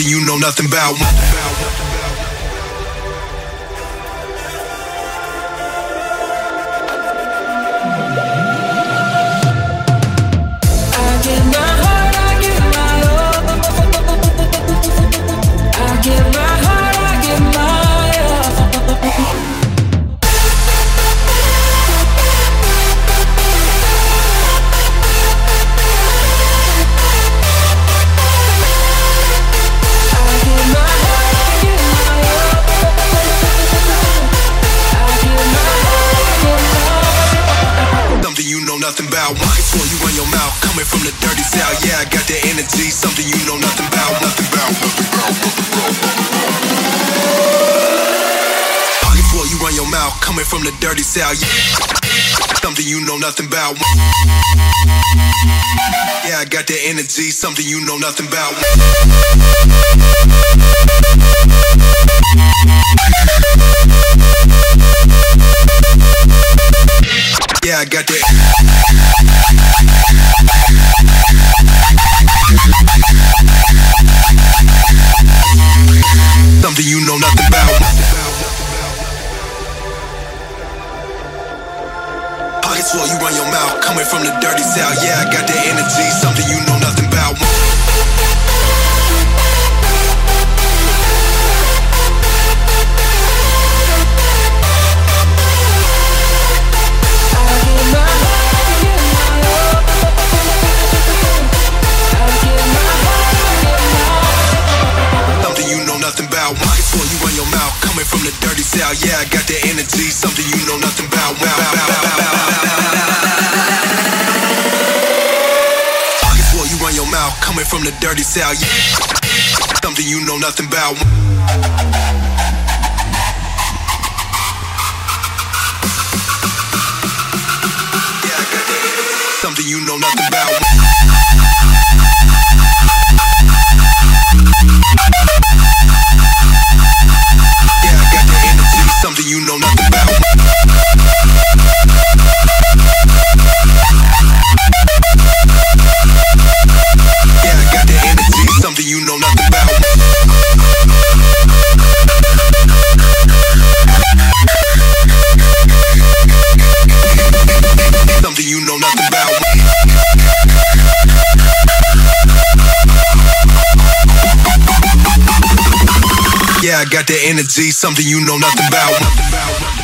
You know nothing about. Nothing about. Why swore you run your mouth, coming from the dirty south. Yeah, I got that energy. Something you know nothing about. Nothing about. Nothing about. Nothing about. Pocket swore you run your mouth, coming from the dirty south. Yeah. Something you know nothing about. Yeah, I got that energy. Something you know nothing about. Something you know nothing about. Pockets full, you run your mouth, coming from the dirty south. Yeah, I got that energy. Something you know nothing about. About. Full, you run your mouth, coming from the dirty south. Yeah, I got that energy. Something you know nothing about. Pockets full, you run your mouth, coming from the dirty south. Yeah. Something you know nothing about. Something you know nothing about. Yeah, I got that energy. Something you know nothing about.